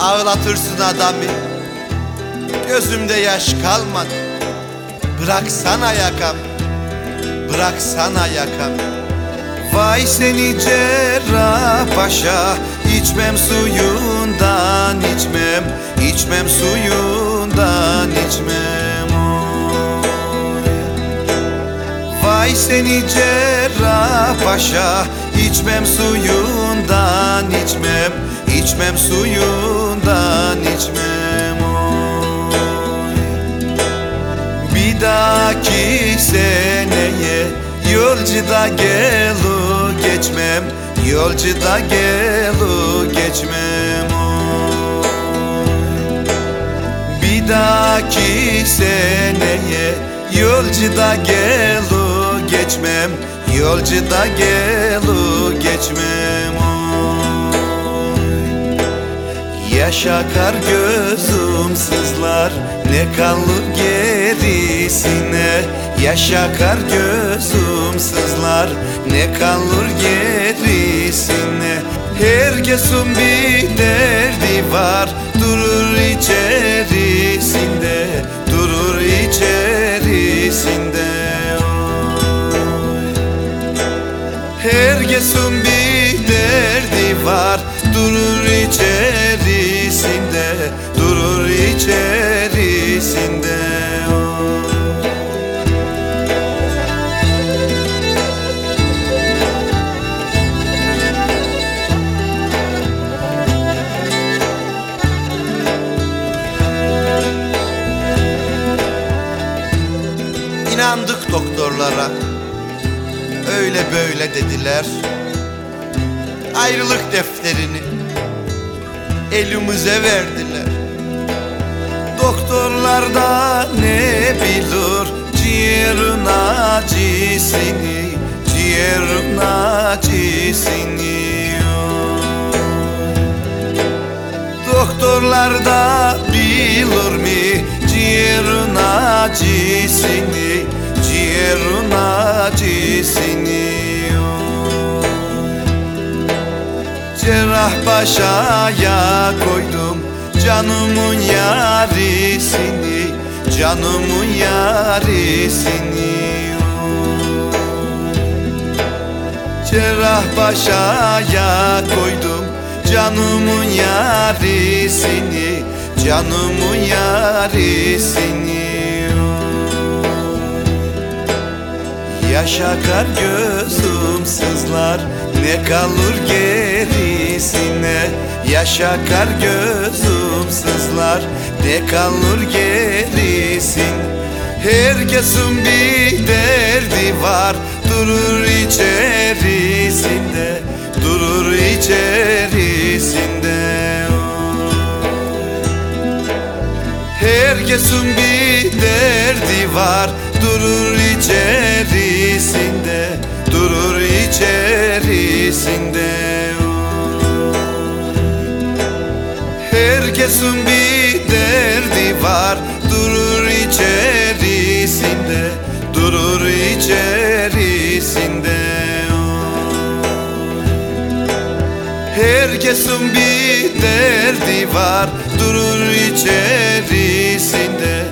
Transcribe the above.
Ağlatırsın adamı. Gözümde yaş kalmadı. Bıraksana yakam Bıraksana yakam Vay seni cerrah paşa içmem suyundan içmem. İçmem suyundan içmem. Oy. Vay seni cerrah paşa içmem suyundan içmem içmem suyundan içmem oy. Bir dahaki seneye Yolcuda gelu geçmem Yolcuda gelu geçmem oy. Bir dahaki seneye Yolcuda gelu geçmem Yolcuda gelu geçmem oy. Yaşa kar gözüm sızlar Ne kalır gerisine Yaşa kar gözüm sızlar Ne kalır gerisine Herkesin bir derdi var Durur içerisinde Durur içerisinde oy. Herkesin bir derdi var Durur içerisinde içerisinde. İnandık doktorlara. Öyle böyle dediler. Ayrılık defterini Elimize verdiler Doktorlar da ne bilir? Ciğerin acısını Ciğerin acısını. Doktorlar da bilir mi? Ciğerin acısını Ciğerin acısını. Cerrah başaya koydum canımın yarisini Canımın yarisini Cerrah başaya koydum canımın yarisini Canımın yarisini Yaşa kar gözüm sızlar Ne kalır gerisine? Yaşa kar gözüm sızlar Ne kalır gerisin Herkesin bir derdi var Durur içerisinde Durur içerisinde. Herkesin bir derdi var Durur içerisinde Durur içerisinde Herkesin bir derdi var. Durur içerisinde Durur içerisinde. Herkesin bir derdi var. Durur içerisinde